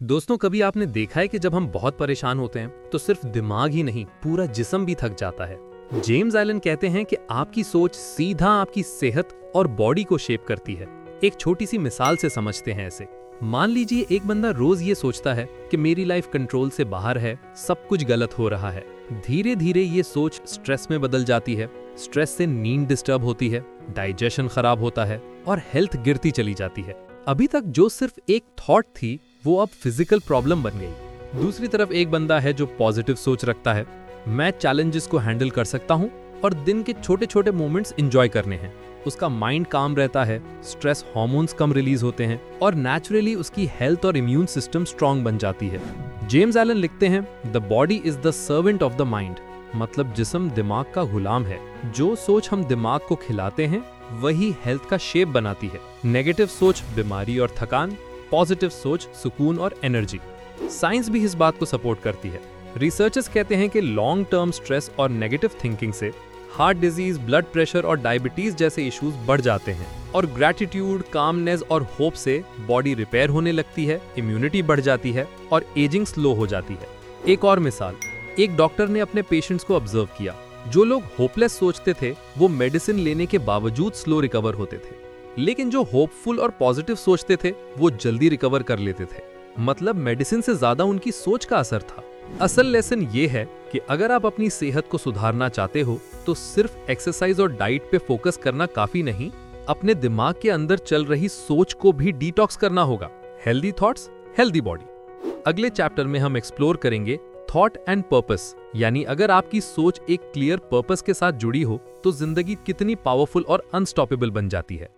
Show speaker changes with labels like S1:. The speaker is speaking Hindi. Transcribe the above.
S1: दोस्तों, कभी आपने देखा है कि जब हम बहुत परेशान होते हैं तो सिर्फ़ दिमाग ही नहीं, पूरा जिसम भी थक जाता है। जेम्स एलन कहते हैं कि आपकी सोच सीधा आपकी सेहत और बॉडी को शेप करती है। एक छोटी सी मिसाल से समझते हैं ऐसे मान लीजिए, एक बंदा रोज ये सोचता है कि मेरी लाइफ कंट्रोल से बाहर है, सब कुछ गलत हो रहा है। धीरे धीरे ये सोच स्ट्रेस में बदल जाती है। स्ट्रेस से नींद डिस्टर्ब होती है, डाइजेशन खराब होता है और हेल्थ गिरती चली जाती है। अभी तक जो सिर्फ़ एक थॉट थी वो अब फ़िज़िकल प्रॉब्लम बन गई। दूसरी तरफ़ एक बंदा है जो पॉजिटिव सोच रखता है। मैं चैलेंजेस को हैंडल कर सकता हूँ और दिन के छोटे छोटे मोमेंट्स इंजॉय करने हैं। उसका माइंड काम रहता है स्ट्रेस हार्मोन्स कम रिलीज़ होते हैं और नेचुरली उसकी हेल्थ और इम्यून सिस्टम स्ट्रांग बन जाती है। जेम्स एलन लिखते हैं the body is the servant of the mind मतलब जिसम दिमाग का गुलाम है। जो सोच हम दिमाग को खिलाते हैं, वही हेल्थ का शेप बनाती है। नेगेटिव सोच बीमारी और थकान पॉजिटिव सोच, सुकून और एनर्जी। साइंस भी इस बात को सपोर्ट करती है। रिसर्चर्स कहते हैं कि लॉन्ग टर्म स्ट्रेस और नेगेटिव थिंकिंग से हार्ट डिज़ीज़ ब्लड प्रेशर और डायबिटीज़ जैसे इश्यूज़ बढ़ जाते हैं और ग्रेटिट्यूड कामनेस और होप से बॉडी रिपेयर होने लगती है इम्यूनिटी बढ़ जाती है और एजिंग स्लो हो जाती है। एक और मिसाल, एक डॉक्टर ने अपने पेशेंट्स को ऑब्ज़र्व किया। जो लोग होपलेस सोचते थे, वो मेडिसिन लेने के बावजूद स्लो रिकवर होते थे। लेकिन जो होपफुल और पॉजिटिव सोचते थे, वो जल्दी रिकवर कर लेते थे। मतलब मेडिसिन से ज़्यादा उनकी सोच का असर था। असल लेसन ये है कि अगर आप अपनी सेहत को सुधारना चाहते हो तो सिर्फ़ एक्सरसाइज और डाइट पे फोकस करना काफ़ी नहीं, अपने दिमाग के अंदर चल रही सोच को भी डिटॉक्स करना होगा। हेल्दी थॉट्स हेल्दी बॉडी अगले चैप्टर में हम एक्सप्लोर करेंगे थॉट एंड पर्पस यानी अगर आपकी सोच एक क्लियर पर्पस के साथ जुड़ी हो तो ज़िंदगी कितनी पावरफुल और अनस्टॉपेबल बन जाती है।